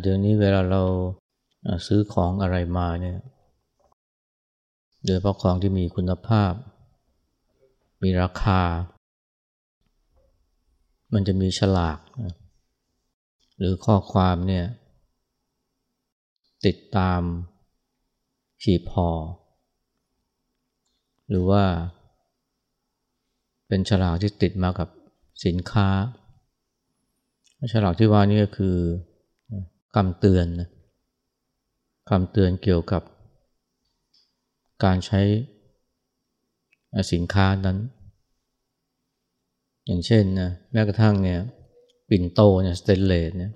เดี๋ยวนี้เวลาเราซื้อของอะไรมาเนี่ยโดยเพาะของที่มีคุณภาพ มีราคา มันจะมีฉลาก หรือข้อความเนี่ย ติดตามขีพอ หรือว่า เป็นฉลากที่ติดมากับสินค้า ฉลากที่ว่านี่ก็คือ คำเตือนนะคำเตือนเกี่ยวกับ การใช้สินค้านั้น อย่างเช่นนะแม้กระทั่งเนี่ยปิ่นโตเนี่ยสเตนเลสเนี่ย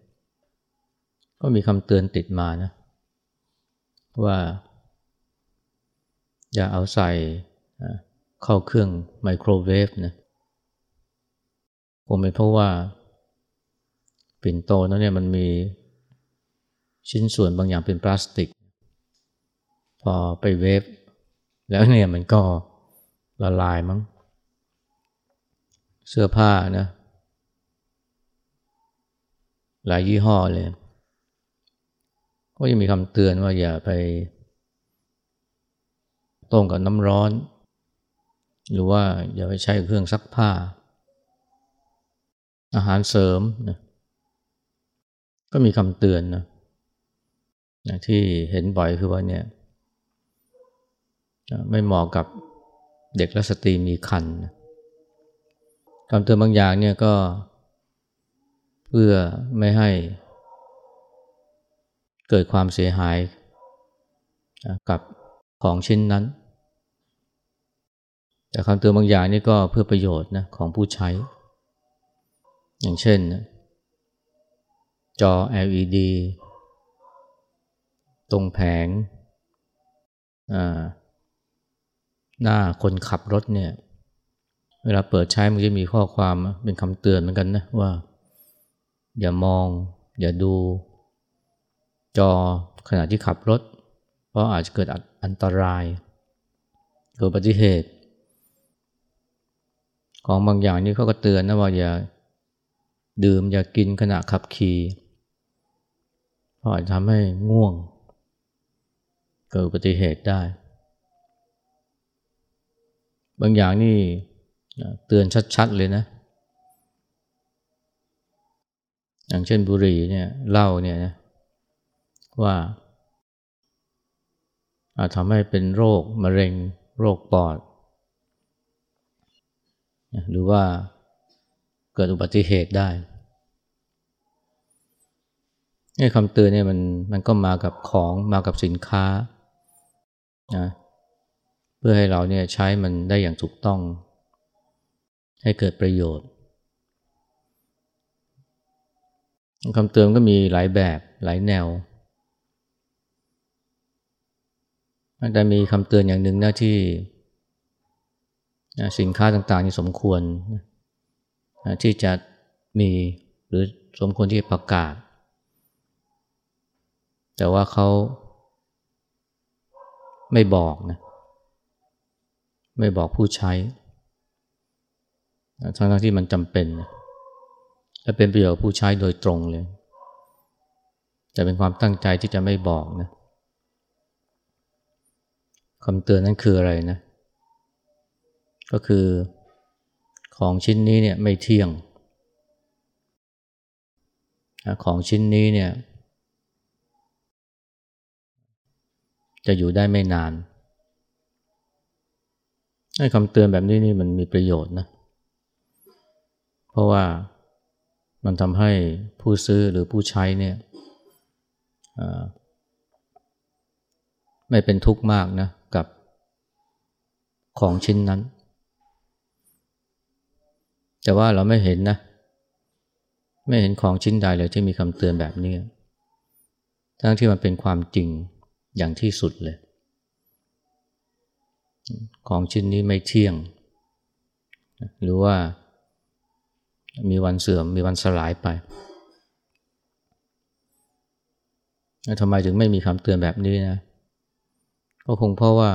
ก็มีคำเตือนติดมานะว่า อย่าเอาใส่เข้าเครื่องไมโครเวฟนะผมเป็นเพราะว่าปิ่นโตนั้นเนี่ยมันมี ชิ้นส่วนบางอย่างเป็นพลาสติก พอไปเวฟแล้วเนี่ยมันก็ละลายมั้ง เสื้อผ้านะ หลายยี่ห้อเลย ก็ยังมีคำเตือนว่าอย่าไปต้มกับน้ำร้อน หรือว่าอย่าไปใช้เครื่องซักผ้า อาหารเสริมนะก็มีคำเตือนนะ ที่เห็นบ่อยคือว่าเนี่ยไม่เหมาะกับเด็กและสตรีมีคันคำเตือนบางอย่างเนี่ยก็เพื่อไม่ให้เกิดความเสียหายกับของชิ้นนั้น แต่คำเตือนบางอย่างนี่ก็เพื่อประโยชน์นะของผู้ใช้ อย่างเช่น จอ LED ตรงแผงหน้าคนขับรถเนี่ย เวลาเปิดใช้มันจะมีข้อความเป็นคำเตือนเหมือนกันนะว่า อย่ามอง อย่าดู จอขณะที่ขับรถ เพราะอาจจะเกิดอันตราย เกิดอุบัติเหตุ ของบางอย่างนี่เขาก็เตือนนะว่าอย่าดื่มอย่ากินขณะขับขี่เพราะอาจจะทำให้ง่วง เกิดอุบัติเหตุได้ บางอย่างนี่เตือนชัดๆเลยนะ อย่างเช่นบุหรี่เนี่ยเหล้าเนี่ยนะว่าอาจทำให้เป็นโรคมะเร็งโรคปอด หรือว่าเกิดอุบัติเหตุได้นี่คำเตือนเนี่ยมันมันก็มากับของมากับสินค้า นะเพื่อให้เราเนี่ยใช้มันได้อย่างถูกต้อง ให้เกิดประโยชน์คำเตือนก็มีหลายแบบหลายแนว แต่มีคำเตือนอย่างหนึ่งนะที่สินค้าต่างๆนี่สมควรที่จะมีหรือสมควรที่จะประกาศ แต่ว่าเขา ไม่บอกนะไม่บอกผู้ใช้ทั้งที่มันจำเป็นและเป็นประโยชน์ผู้ใช้โดยตรงเลยแต่เป็นความตั้งใจที่จะไม่บอกนะคำเตือนนั้นคืออะไรนะ ก็คือของชิ้นนี้เนี่ยไม่เที่ยง ของชิ้นนี้เนี่ย จะอยู่ได้ไม่นานให้คำเตือนแบบนี้นี่มันมีประโยชน์นะ เพราะว่ามันทำให้ผู้ซื้อหรือผู้ใช้เนี่ยไม่เป็นทุกข์มากนะกับของชิ้นนั้น แต่ว่าเราไม่เห็นนะ ไม่เห็นของชิ้นใดเลยที่มีคำเตือนแบบนี้ ทั้งที่มันเป็นความจริง อย่างที่สุดเลย ของชิ้นนี้ไม่เที่ยง หรือว่ามีวันเสื่อมมีวันสลายไปทำไมถึงไม่มีคำเตือนแบบนี้นะก็คงเพราะว่า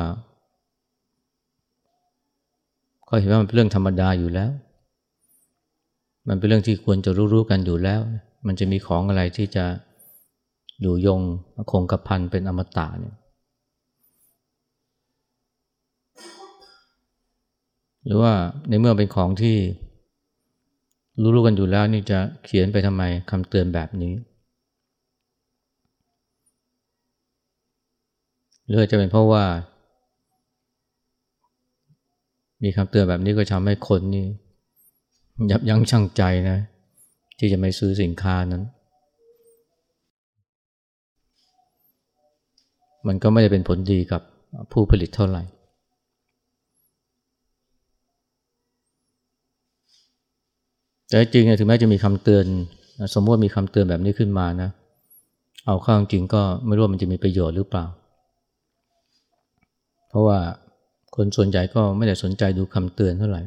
ก็เห็นว่ามันเป็นเรื่องธรรมดาอยู่แล้ว มันเป็นเรื่องที่ควรจะรู้ๆกันอยู่แล้ว มันจะมีของอะไรที่จะ อยู่ยงคงกระพันเป็นอมตะเนี่ยหรือว่าในเมื่อเป็นของที่รู้ๆกันอยู่แล้วนี่จะเขียนไปทำไมคำเตือนแบบนี้หรือจะเป็นเพราะว่า มีคำเตือนแบบนี้ก็ทำให้คนนี่ยับยั้งชั่งใจนะ ที่จะไม่ซื้อสินค้านั้น มันก็ไม่ได้เป็นผลดีกับผู้ผลิตเท่าไหร่ แต่จริงๆถึงแม้จะมีคำเตือน สมมติว่ามีคำเตือนแบบนี้ขึ้นมานะ เอาข้าจริงก็ไม่รู้ว่ามันจะมีประโยชน์หรือเปล่า เพราะว่าคนส่วนใหญ่ก็ไม่ได้สนใจดูคำเตือนเท่าไหร่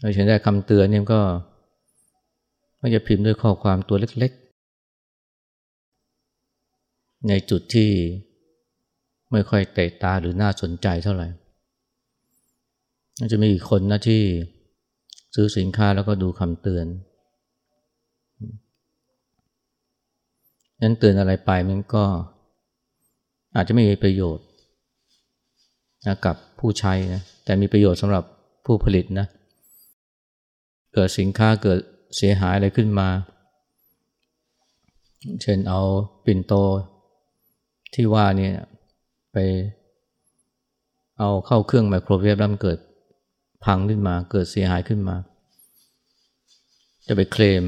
เราเห็นได้คำเตือนเนี่ยก็ก็จะพิมพ์ด้วยข้อความตัวเล็ก ในจุดที่ไม่ค่อยเตะตาหรือน่าสนใจเท่าไหร่จะมีอีกคนนะที่ซื้อสินค้าแล้วก็ดูคำเตือนนั้นเตือนอะไรไปมันก็อาจจะไม่มีประโยชน์นะกับผู้ใช้นะแต่มีประโยชน์สำหรับผู้ผลิตนะเกิดสินค้าเกิดเสียหายอะไรขึ้นมา เช่นเอาปิ่นโต ที่ว่านี่ไปเอาเข้าเครื่องไมโครเวฟแล้วมันเกิดพังขึ้นมา เกิดเสียหายขึ้นมา จะไปเคลม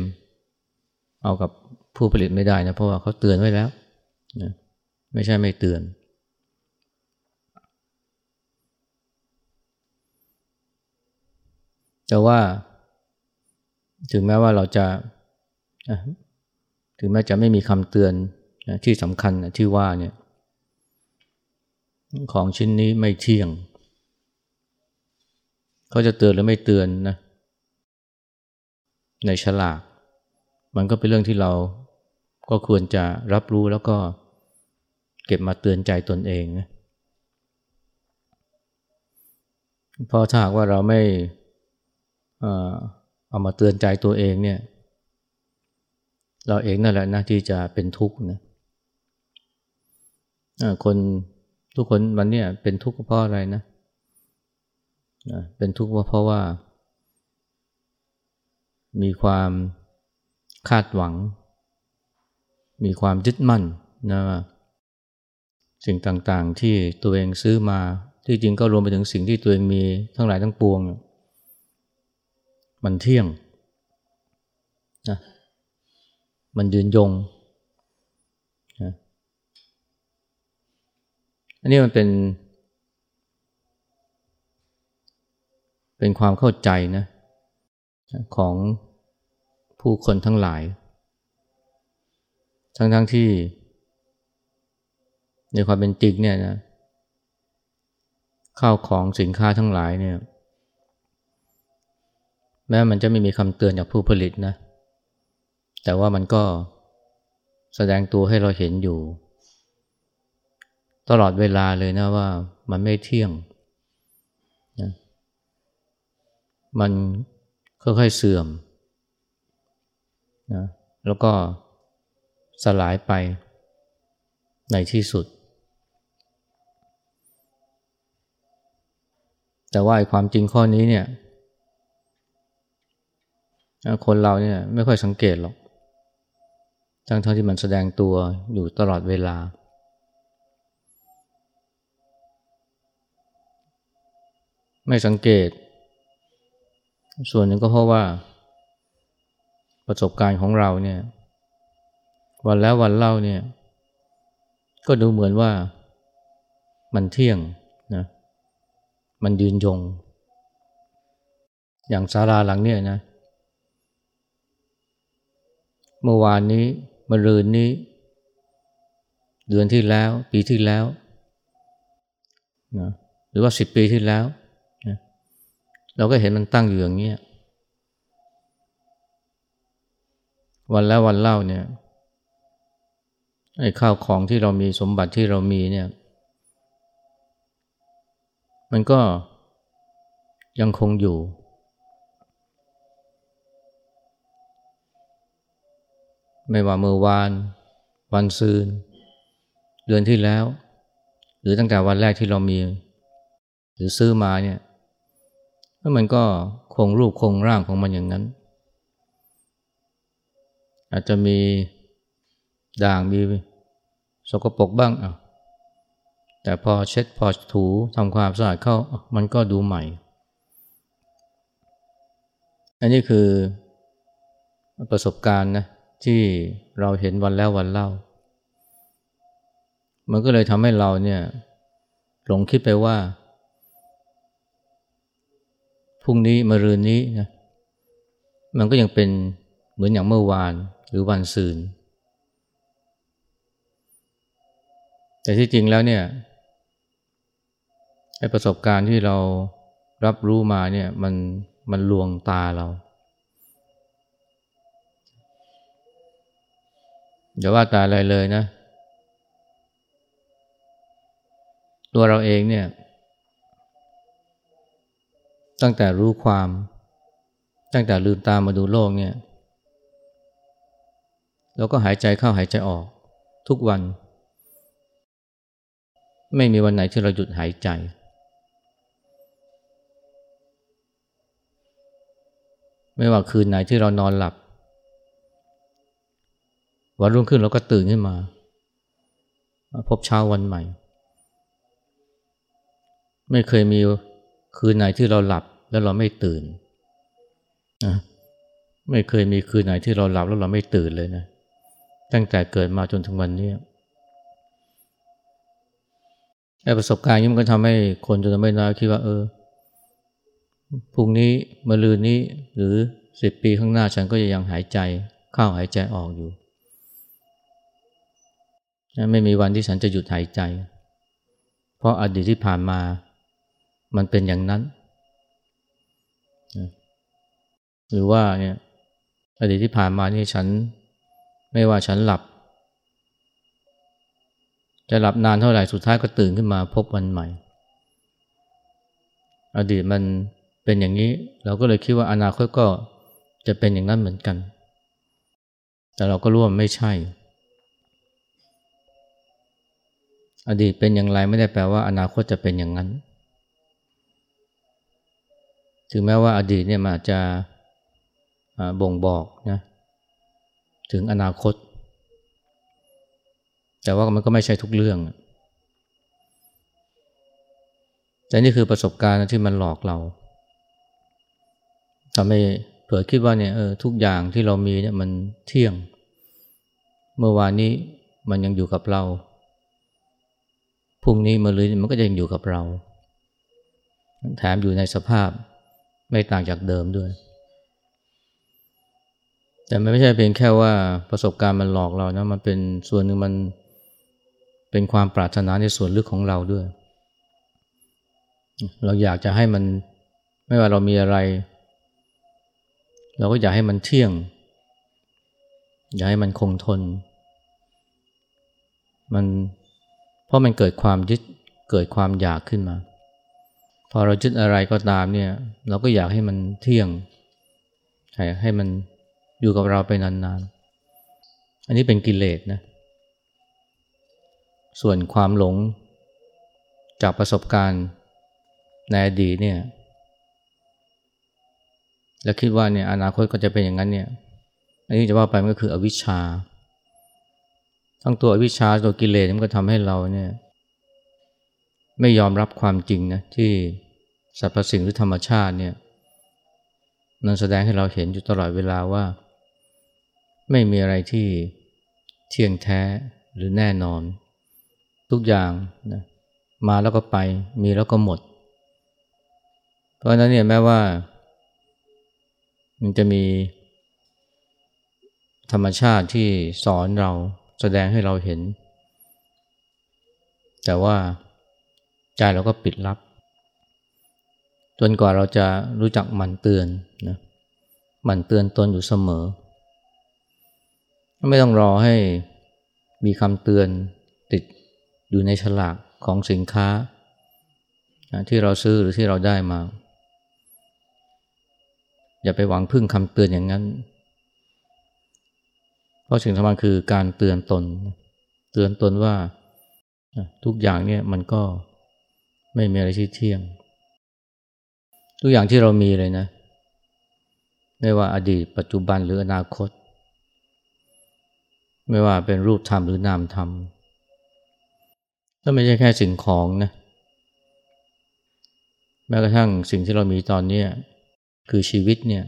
เอากับผู้ผลิตไม่ได้นะเพราะว่าเขาเตือนไว้แล้วนะไม่ใช่ไม่เตือน แต่ว่า ถึงแม้ว่าเราจะถึงแม้จะไม่มีคำเตือน ที่สำคัญที่ว่าเนี่ยของชิ้นนี้ไม่เที่ยง เขาจะเตือนหรือไม่เตือนนะ ในฉลาก มันก็เป็นเรื่องที่เราก็ควรจะรับรู้แล้วก็เก็บมาเตือนใจตนเองนะเพราะถ้าหากว่าเราไม่เอามาเตือนใจตัวเองเนี่ย เราเองนั่นแหละนะที่จะเป็นทุกข์นะ คนทุกคนวันนี้เป็นทุกข์เพราะอะไรนะเป็นทุกข์เพราะว่า มีความคาดหวัง มีความยึดมั่นนะสิ่งต่างๆที่ตัวเองซื้อมาที่จริงก็รวมไปถึงสิ่งที่ตัวเองมีทั้งหลายทั้งปวง มันเที่ยงนะมันยืนยงนะ อันนี้มันเป็น เป็นความเข้าใจนะของผู้คนทั้งหลาย ทั้งทั้งที่ ในความเป็นจริงเนี่ยนะข้าวของสินค้าทั้งหลายเนี่ย แม้มันจะไม่มีคำเตือนจากผู้ผลิตนะ แต่ว่ามันก็แสดงตัวให้เราเห็นอยู่ ตลอดเวลาเลยนะว่ามันไม่เที่ยงนะมันค่อยๆเสื่อมนะแล้วก็สลายไปในที่สุด แต่ว่าความจริงข้อนี้เนี่ย คนเราเนี่ยไม่ค่อยสังเกตหรอก ทั้งทั้งที่มันแสดงตัวอยู่ตลอดเวลา ไม่สังเกต ส่วนหนึ่งก็เพราะว่า ประสบการณ์ของเราเนี่ย วันแล้ววันเล่าเนี่ย ก็ดูเหมือนว่ามันเที่ยงนะมันยืนยง อย่างศาลาหลังเนี่ยนะ เมื่อวานนี้มะรืนนี้ เดือนที่แล้ว ปีที่แล้วนะหรือว่าสิบปีที่แล้ว เราก็เห็นมันตั้งอยู่อย่างเนี้ยวันแล้ววันเล่าเนี่ยไอ้ข้าวของที่เรามีสมบัติที่เรามีเนี่ย มันก็ยังคงอยู่ ไม่ว่าเมื่อวาน วันซืน เดือนที่แล้ว หรือตั้งแต่วันแรกที่เรามี หรือซื้อมาเนี่ย แล้วมันก็คงรูปคงร่างของมันอย่างนั้น อาจจะมีด่างมีสกปรกบ้างอะแต่พอเช็ดพอถูทำความสะอาดเข้ามันก็ดูใหม่ อันนี้คือประสบการณ์นะที่เราเห็นวันแล้ววันเล่า มันก็เลยทำให้เราเนี่ยหลงคิดไปว่า พรุ่งนี้มะรืนนี้นะมันก็ยังเป็นเหมือนอย่างเมื่อวานหรือวันซืนแต่ที่จริงแล้วเนี่ยไอประสบการณ์ที่เรารับรู้มาเนี่ยมันมันลวงตาเราอย่าว่าตาอะไรเลยนะ ตัวเราเองเนี่ย ตั้งแต่รู้ความ ตั้งแต่ลืมตามาดูโลกเนี่ยเราก็หายใจเข้าหายใจออก ทุกวัน ไม่มีวันไหนที่เราหยุดหายใจ ไม่ว่าคืนไหนที่เรานอนหลับ วันรุ่งขึ้นเราก็ตื่นขึ้นมา พบเช้าวันใหม่ ไม่เคยมีคืนไหนที่เราหลับ แล้วเราไม่ตื่นนะไม่เคยมีคืนไหนที่เราหลับแล้วเราไม่ตื่นเลยนะตั้งแต่เกิดมาจนถึงวันนี้ไอ้ประสบการณ์นี้มันก็ทำให้คนจนไม่น้อยคิดว่าเออพรุ่งนี้มะรืนนี้หรือสิบปีข้างหน้าฉันก็ยังหายใจเข้าหายใจออกอยู่ ไม่มีวันที่ฉันจะหยุดหายใจ เพราะอดีตที่ผ่านมามันเป็นอย่างนั้น หรือว่าเนี่ยอดีตที่ผ่านมานี่ฉันไม่ว่าฉันหลับ จะหลับนานเท่าไหร่สุดท้ายก็ตื่นขึ้นมาพบวันใหม่ อดีตมันเป็นอย่างนี้เราก็เลยคิดว่าอนาคตก็จะเป็นอย่างนั้นเหมือนกัน แต่เราก็รู้ว่าไม่ใช่ อดีตเป็นอย่างไรไม่ได้แปลว่าอนาคตจะเป็นอย่างนั้น ถึงแม้ว่าอดีตเนี่ยมันอาจะ บ่งบอกนะถึงอนาคต แต่ว่ามันก็ไม่ใช่ทุกเรื่อง แต่นี่คือประสบการณ์ที่มันหลอกเราทำให้เผื่อคิดว่าเนี่ยเออทุกอย่างที่เรามีเนี่ยมันเที่ยง เมื่อวานนี้มันยังอยู่กับเราพรุ่งนี้มอรืนมันก็ยังอยู่กับเรา แถมอยู่ในสภาพไม่ต่างจากเดิมด้วย แต่มันไม่ใช่เพียงแค่ว่าประสบการณ์มันหลอกเรานะมันเป็นส่วนหนึ่งมันเป็นความปรารถนาในส่วนลึกของเราด้วย เราอยากจะให้มันไม่ว่าเรามีอะไร เราก็อยากให้มันเที่ยง อยากให้มันคงทน มันเพราะมันเกิดความยึดเกิดความอยากขึ้นมา พอเรายึดอะไรก็ตามเนี่ย เราก็อยากให้มันเที่ยงให้มัน อยู่กับเราไปนานๆ อันนี้เป็นกิเลสนะ ส่วนความหลงจากประสบการณ์ในอดีตเนี่ย แล้วคิดว่าเนี่ยอนาคตก็จะเป็นอย่างนั้นเนี่ย อันนี้จะว่าไปมันก็คืออวิชชา ทั้งตัวอวิชชาตัวกิเลสมันก็ทำให้เราเนี่ย ไม่ยอมรับความจริงนะที่สรรพสิ่งหรือธรรมชาติเนี่ยนันแสดงให้เราเห็นอยู่ตลอดเวลาว่า ไม่มีอะไรที่เที่ยงแท้หรือแน่นอน ทุกอย่างนะมาแล้วก็ไป มีแล้วก็หมด เพราะนั้นเนี่ยแม้ว่า มันจะมี ธรรมชาติที่สอนเราแสดงให้เราเห็น แต่ว่าใจเราก็ปิดลับ จนกว่าเราจะรู้จักหมั่นเตือนนะหมั่นเตือนตนอยู่เสมอ ไม่ต้องรอให้มีคำเตือนติดอยู่ในฉลากของสินค้า ที่เราซื้อหรือที่เราได้มา อย่าไปหวังพึ่งคำเตือนอย่างนั้น เพราะสิ่งสำคัญคือการเตือนตน เตือนตนว่าทุกอย่างเนี่ยมันก็ไม่มีอะไรที่เที่ยง ทุกอย่างที่เรามีเลยนะ ไม่ว่าอดีตปัจจุบันหรืออนาคต ไม่ว่าเป็นรูปธรรมหรือนามธรรมถ้าไม่ใช่แค่สิ่งของนะแม้กระทั่งสิ่งที่เรามีตอนนี้คือชีวิตเนี่ย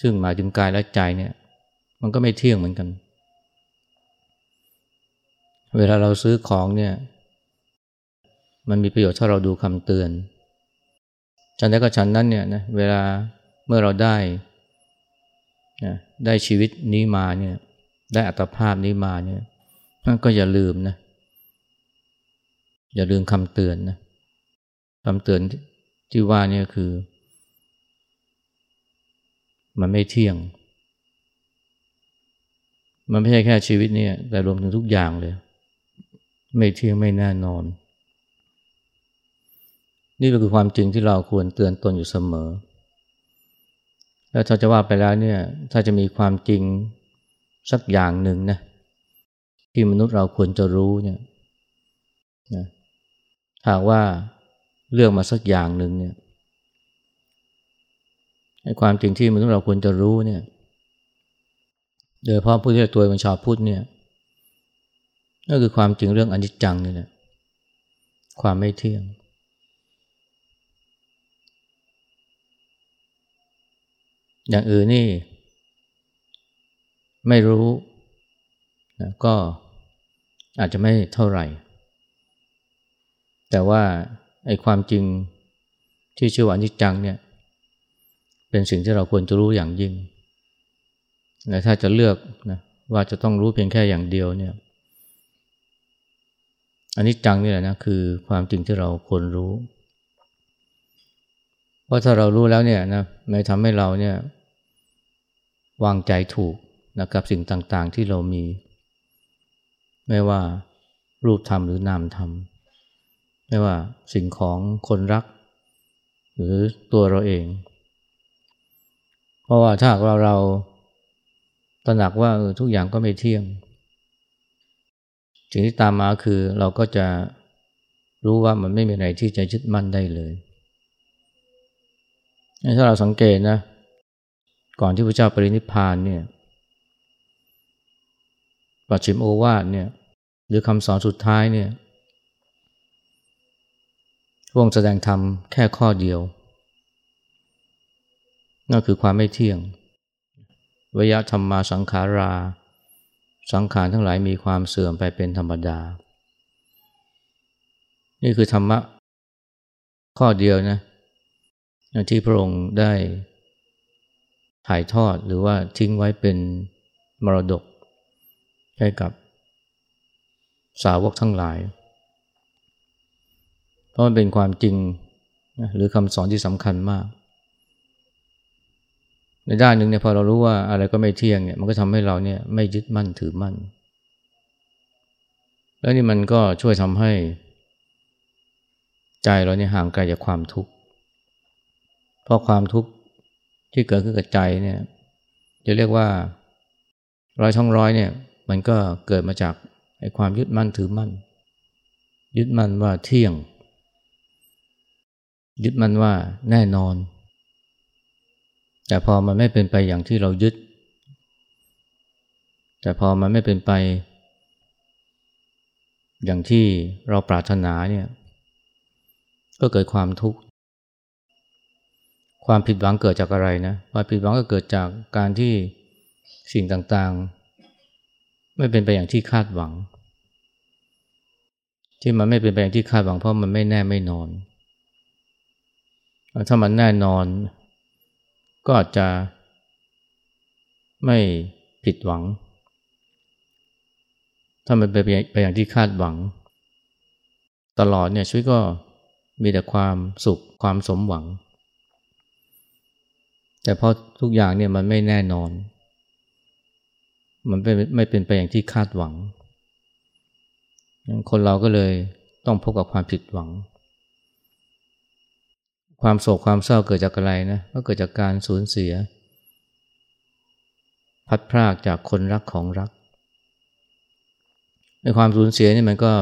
ซึ่งหมายถึงกายและใจเนี่ย มันก็ไม่เที่ยงเหมือนกัน เวลาเราซื้อของเนี่ย มันมีประโยชน์ถ้าเราดูคำเตือนฉันได้ก็ฉันนั้นเนี่ยนะเวลาเมื่อเราได้นะได้ชีวิตนี้มาเนี่ย ได้อัตภาพนี้มาเนี่ยก็อย่าลืมนะ อย่าลืมคำเตือนนะคำเตือนที่ว่านี่คือ มันไม่เที่ยง มันไม่ใช่แค่ชีวิตเนี่ย แต่รวมถึงทุกอย่างเลย ไม่เที่ยงไม่แน่นอน นี่ก็คือความจริงที่เราควรเตือนตนอยู่เสมอ แล้วถ้าจะว่าไปแล้วเนี่ย ถ้าจะมีความจริง สักอย่างหนึ่งนะที่มนุษย์เราควรจะรู้เนี่ยนะหากว่าเลือกมาสักอย่างหนึ่งเนี่ยความจริงที่มนุษย์เราควรจะรู้เนี่ย โดยเพราะผู้ที่ตัวเป็นชาวพุทธเนี่ยนั่นคือความจริงเรื่องอนิจจังนี่แหละความไม่เที่ยง อย่างอื่นนี่ ไม่รู้นะก็อาจจะไม่เท่าไหร่ แต่ว่าไอ้ความจริงที่ชื่อว่าอนิจจังเนี่ยเป็นสิ่งที่เราควรจะรู้อย่างยิ่งและถ้าจะเลือกนะว่าจะต้องรู้เพียงแค่อย่างเดียวเนี่ยอันนี้จังนี่แหละนะคือความจริงที่เราควรรู้ เพราะถ้าเรารู้แล้วเนี่ยนะไม่ทำให้เราเนี่ยวางใจถูก นะกับสิ่งต่างๆที่เรามี ไม่ว่ารูปธรรมหรือนามธรรม ไม่ว่าสิ่งของคนรัก หรือตัวเราเอง เพราะว่าถ้าเราเราตระหนักว่าทุกอย่างก็ไม่เที่ยง สิ่งที่ตามมาคือเราก็จะรู้ว่ามันไม่มีอะไรที่จะยึดมั่นได้เลยถ้าเราสังเกตนะ ก่อนที่พระเจ้าปรินิพพานเนี่ย ปัจฉิมโอวาทเนี่ยหรือคำสอนสุดท้ายเนี่ยพวงแสดงธรรมแค่ข้อเดียว นั่นคือความไม่เที่ยงวยธรรมาสังขารา สังขารทั้งหลายมีความเสื่อมไปเป็นธรรมดา นี่คือธรรมะข้อเดียวนะที่พระองค์ได้ถ่ายทอดหรือว่าทิ้งไว้เป็นมรดก ให้กับสาวกทั้งหลาย เพราะมันเป็นความจริงหรือคำสอนที่สำคัญมาก ในด้านหนึ่งเนี่ยพอเรารู้ว่าอะไรก็ไม่เที่ยงเนี่ยมันก็ทำให้เราเนี่ยไม่ยึดมั่นถือมั่น แล้วนี่มันก็ช่วยทำให้ ใจเราเนี่ยห่างไกลจากความทุกข์ เพราะความทุกข์ที่เกิดขึ้นกับใจเนี่ยจะเรียกว่าร้อยช่องร้อยเนี่ย มันก็เกิดมาจากไอ้ความยึดมั่นถือมั่น ยึดมั่นว่าเที่ยง ยึดมั่นว่าแน่นอน แต่พอมันไม่เป็นไปอย่างที่เรายึด แต่พอมันไม่เป็นไป อย่างที่เราปรารถนาเนี่ยก็เกิดความทุกข์ ความผิดหวังเกิดจากอะไรนะ ความผิดหวังก็เกิดจากการที่สิ่งต่างๆ ไม่เป็นไปอย่างที่คาดหวัง ที่มันไม่เป็นไปอย่างที่คาดหวังเพราะมันไม่แน่ไม่นอน ถ้ามันแน่นอน ก็อาจจะไม่ผิดหวัง ถ้ามันไปไปอย่างที่คาดหวัง ตลอดเนี่ยชีวิตก็มีแต่ความสุขความสมหวัง แต่พอทุกอย่างเนี่ยมันไม่แน่นอน มันไม่เป็นไปอย่างที่คาดหวัง คนเราก็เลยต้องพบกับความผิดหวัง ความโศกความเศร้าเกิดจากอะไรนะ ก็เกิดจากการสูญเสีย พัดพรากจากคนรักของรัก ในความสูญเสียนี่มันก็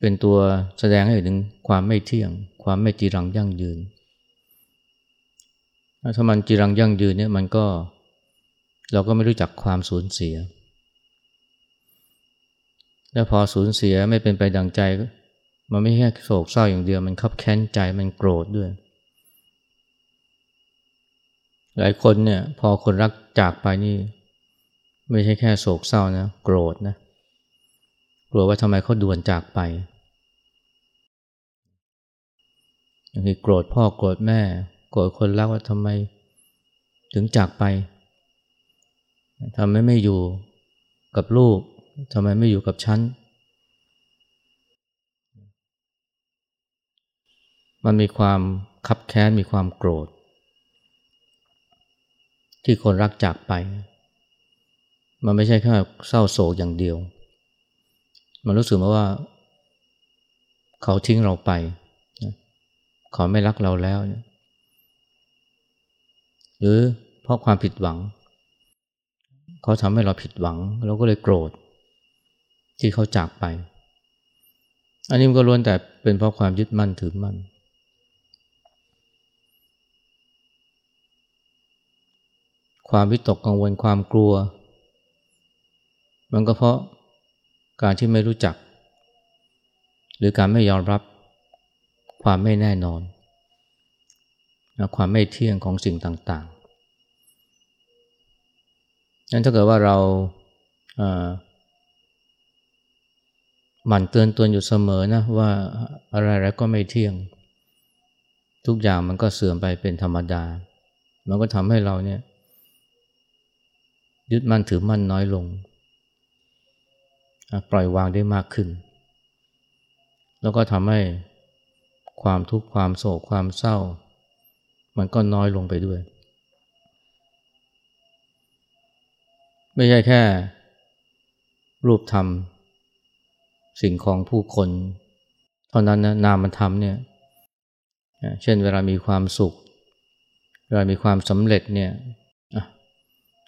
เป็นตัวแสดงให้เห็นถึงความไม่เที่ยง ความไม่จีรังยั่งยืน ถ้ามันจีรังยั่งยืนเนี่ยมันก็เเราก็ไม่รู้จักความสูญเสีย แล้วพอสูญเสียไม่เป็นไปดังใจ มันไม่แค่โศกเศร้าอย่างเดียว มันขับแค้นใจมันโกรธด้วย หลายคนเนี่ยพอคนรักจากไปนี่ ไม่ใช่แค่โศกเศร้านะโกรธนะกลัวว่าทำไมเขาด่วนจากไปอย่างที่โกรธพ่อโกรธแม่ โกรธคนรักว่าทำไม ถึงจากไป ทำไมไม่อยู่กับลูกทำไมไม่อยู่กับฉัน มันมีความคับแค้นมีความโกรธ ที่คนรักจากไป มันไม่ใช่แค่เศร้าโศกอย่างเดียว มันรู้สึกว่า เขาทิ้งเราไป เขาไม่รักเราแล้ว หรือเพราะความผิดหวัง เขาทำให้เราผิดหวัง เราก็เลยโกรธ ที่เขาจากไป อันนี้มันก็ล้วนแต่เป็นเพราะความยึดมั่นถือมั่น ความวิตกกังวลความกลัว มันก็เพราะการที่ไม่รู้จัก หรือการไม่ยอมรับความไม่แน่นอน ความไม่เที่ยงของสิ่งต่าง นั้นถ้าเกิดว่าเราหมั่นเตือนตัวอยู่เสมอนะว่าอะไรๆก็ไม่เที่ยง ทุกอย่างมันก็เสื่อมไปเป็นธรรมดา มันก็ทำให้เราเนี่ยยึดมั่นถือมั่นน้อยลง ปล่อยวางได้มากขึ้น แล้วก็ทำให้ความทุกข์ความโศกความเศร้า มันก็น้อยลงไปด้วย ไม่ใช่แค่ รูปธรรม สิ่งของผู้คน เท่านั้นนะนามธรรมเนี่ยเช่นเวลามีความสุข เวลามีความสำเร็จเนี่ย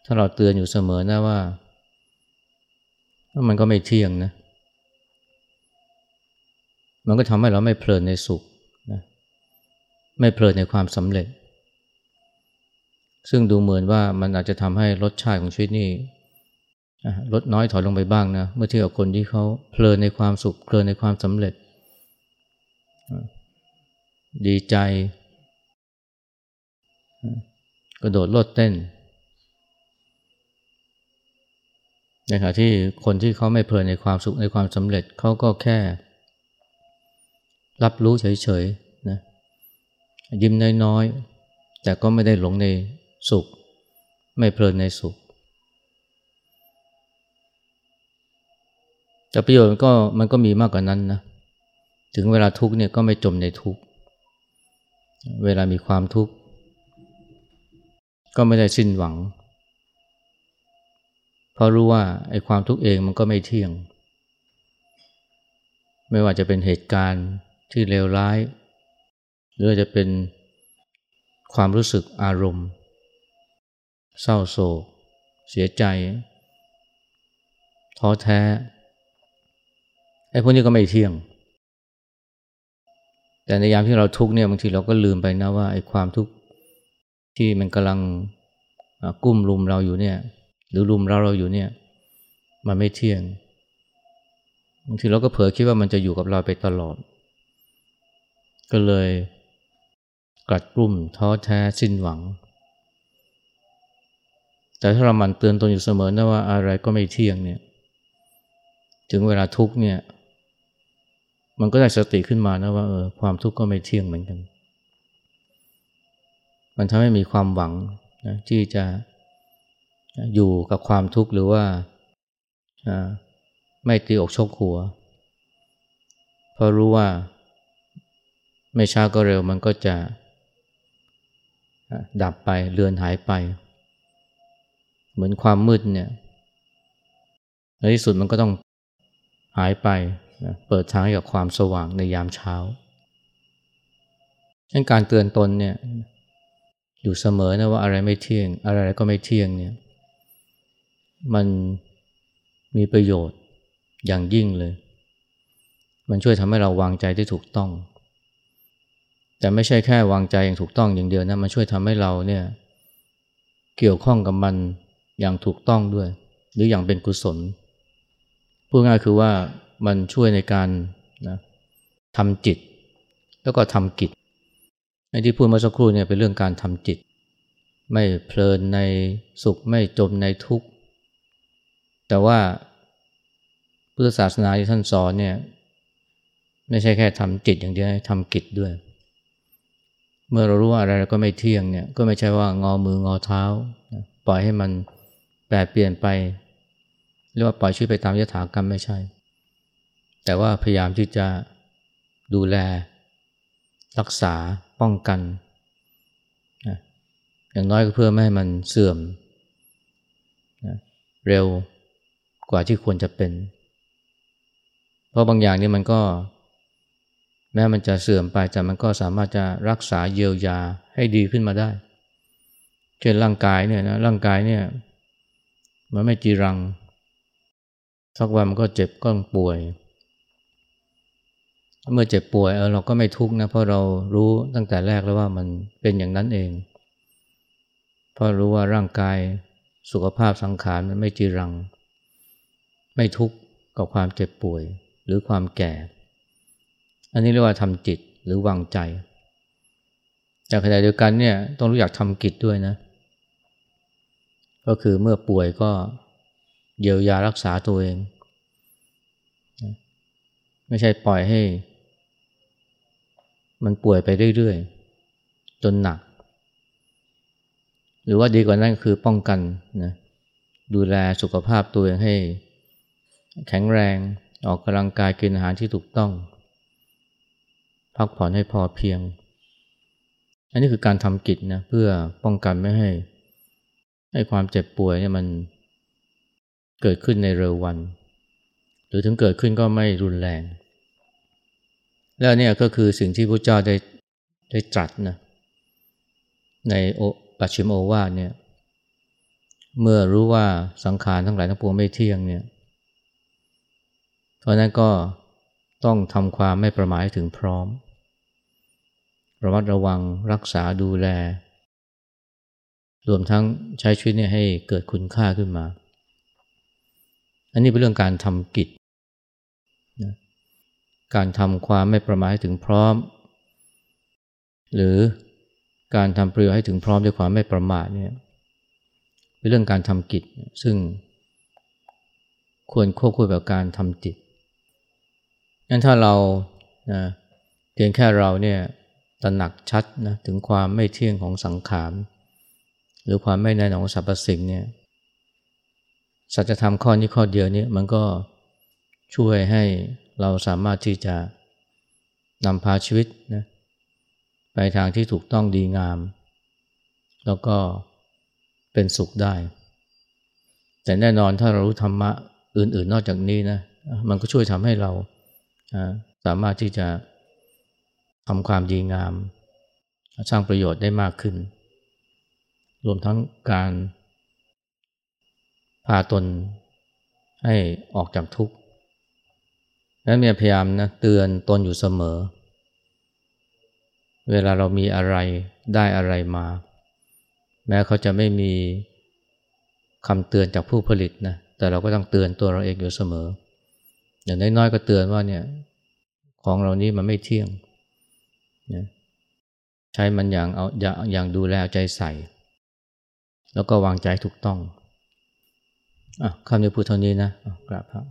ถ้าเราเตือนอยู่เสมอนะว่า มันก็ไม่เที่ยงนะ มันก็ทำให้เราไม่เพลินในสุขนะไม่เพลินในความสำเร็จ ซึ่งดูเหมือนว่ามันอาจจะทำให้รสชาติของชีวิตนี่ ลดน้อยถอยลงไปบ้างนะ เมื่อเทียบกับคนที่เขาเพลินในความสุข เพลินในความสำเร็จ ดีใจ กระโดดโลดเต้นในขณะที่คนที่เขาไม่เพลินในความสุขในความสำเร็จเขาก็แค่ รับรู้เฉยๆนะยิ้มน้อยๆ แต่ก็ไม่ได้หลงในสุข ไม่เพลินในสุข แต่ประโยชน์ก็มันก็มีมากกว่านั้นนะถึงเวลาทุกข์เนี่ยก็ไม่จมในทุกข์เวลามีความทุกข์ ก็ไม่ได้สิ้นหวัง เพราะรู้ว่าไอ้ความทุกข์เองมันก็ไม่เที่ยง ไม่ว่าจะเป็นเหตุการณ์ที่เลวร้าย หรือจะเป็นความรู้สึกอารมณ์ เศร้าโศก เสียใจ ท้อแท้ ไอ้พวกนี้ก็ไม่เที่ยง แต่ในยามที่เราทุกเนี่ยบางทีเราก็ลืมไปนะว่าไอ้ความทุกข์ที่มันกำลังกุ้มลุมเราอยู่เนี่ย หรือลุมเราเราอยู่เนี่ย มันไม่เที่ยงบางทีเราก็เผลอคิดว่ามันจะอยู่กับเราไปตลอด ก็เลยกลัดกลุ่มท้อแท้สิ้นหวัง แต่ถ้าเราหมั่นเตือนตนอยู่เสมอนะว่าอะไรก็ไม่เที่ยงเนี่ย ถึงเวลาทุกเนี่ย มันก็ได้สติขึ้นมานะว่าเออความทุกข์ก็ไม่เที่ยงเหมือนกัน มันทำให้มีความหวังนะที่จะอยู่กับความทุกข์หรือว่าไม่ตีอกชกหัว เพราะรู้ว่าไม่ช้าก็เร็วมันก็จะดับไปเลือนหายไป เหมือนความมืดเนี่ยในที่สุดมันก็ต้องหายไป นะเปิดทางให้กับความสว่างในยามเช้าดังการเตือนตนเนี่ยอยู่เสมอนะว่าอะไรไม่เที่ยง อะไรก็ไม่เที่ยงเนี่ยมันมีประโยชน์อย่างยิ่งเลย มันช่วยทำให้เราวางใจได้ถูกต้อง แต่ไม่ใช่แค่วางใจอย่างถูกต้องอย่างเดียวนะ มันช่วยทำให้เราเนี่ยเกี่ยวข้องกับมันอย่างถูกต้องด้วย หรืออย่างเป็นกุศล พูดง่ายคือว่า มันช่วยในการนะทำจิต แล้วก็ทำกิจไอ้ที่พูดมาสักครู่เนี่ยเป็นเรื่องการทำจิต ไม่เพลินในสุขไม่จมในทุกข์ แต่ว่าพุทธศาสนาที่ท่านสอนเนี่ยไม่ใช่แค่ทำจิตอย่างเดียวทำกิจด้วย เมื่อเรารู้ว่าอะไรก็ไม่เที่ยงเนี่ยก็ไม่ใช่ว่างอมืองอเท้า ปล่อยให้มันแปรเปลี่ยนไปเรียกว่าปล่อยชีวิตไปตามยถากรรมไม่ใช่ แต่ว่าพยายามที่จะดูแล รักษาป้องกัน อย่างน้อยก็เพื่อไม่ให้มันเสื่อม เร็วกว่าที่ควรจะเป็น เพราะบางอย่างนี่มันก็ แม้มันจะเสื่อมไปแต่มันก็สามารถจะรักษาเยียวยาให้ดีขึ้นมาได้ เช่นร่างกายเนี่ยนะร่างกายเนี่ยมันไม่จีรังสักวันมันก็เจ็บก็ป่วย เมื่อเจ็บป่วยเออเราก็ไม่ทุกข์นะเพราะเรารู้ตั้งแต่แรกแล้วว่ามันเป็นอย่างนั้นเองเพราะรู้ว่าร่างกายสุขภาพสังขารมันไม่จีรัง ไม่ทุกข์กับความเจ็บป่วยหรือความแก่ อันนี้เรียกว่าทำจิตหรือวางใจแต่ขณะเดียวกันเนี่ยต้องรู้จักทำกิจด้วยนะ ก็คือเมื่อป่วยก็เยียวยารักษาตัวเอง ไม่ใช่ปล่อยให้ มันป่วยไปเรื่อยๆ จนหนัก หรือว่าดีกว่านั้นคือป้องกันนะดูแลสุขภาพตัวเองให้ แข็งแรงออกกำลังกายกินอาหารที่ถูกต้อง พักผ่อนให้พอเพียง อันนี้คือการทำกิจนะเพื่อป้องกันไม่ให้ ให้ความเจ็บป่วยเนี่ยมันเกิดขึ้นในเร็ววัน หรือถึงเกิดขึ้นก็ไม่รุนแรง แล้วเนี่ยก็คือสิ่งที่พระเจ้าได้ได้ตรัสนะในโอปัชิมโอวาเนี่ย เมื่อรู้ว่าสังขารทั้งหลายทั้งปวงไม่เที่ยงเนี่ย เพราะนั้นก็ต้องทำความไม่ประมาทถึงพร้อม ระมัดระวังรักษาดูแล รวมทั้งใช้ชีวิตเนี่ยให้เกิดคุณค่าขึ้นมา อันนี้เป็นเรื่องการทำกิจ การทำความไม่ประมาทให้ถึงพร้อม หรือการทำประโยชน์ให้ถึงพร้อมด้วยความไม่ประมาทเนี่ยเป็นเรื่องการทำกิจซึ่งควรควบคู่กับการทำจิตงั้นถ้าเรานะเพียงแค่เราเนี่ยตระหนักชัดนะถึงความไม่เที่ยงของสังขารหรือความไม่แน่นอนของสรรพสิ่งเนี่ยสัจธรรมข้อนี้ข้อเดียวนี้มันก็ช่วยให้ เราสามารถที่จะนำพาชีวิตนะไปทางที่ถูกต้องดีงาม แล้วก็เป็นสุขได้ แต่แน่นอนถ้าเรารู้ธรรมะอื่นๆ นอกจากนี้นะมันก็ช่วยทำให้เราสามารถที่จะทำความดีงาม สร้างประโยชน์ได้มากขึ้น รวมทั้งการพาตนให้ออกจากทุกข์ นั้นเมียพยายามนะเตือนตนอยู่เสมอ เวลาเรามีอะไรได้อะไรมา แม้เขาจะไม่มีคำเตือนจากผู้ผลิตนะแต่เราก็ต้องเตือนตัวเราเองอยู่เสมอ อย่างน้อยๆก็เตือนว่าเนี่ยของเรานี้มันไม่เที่ยงนะใช้มันอย่างเอาอย่างดูแลใจใส่ แล้วก็วางใจถูกต้องอะคำนี้พูดเท่านี้นะกราบพระ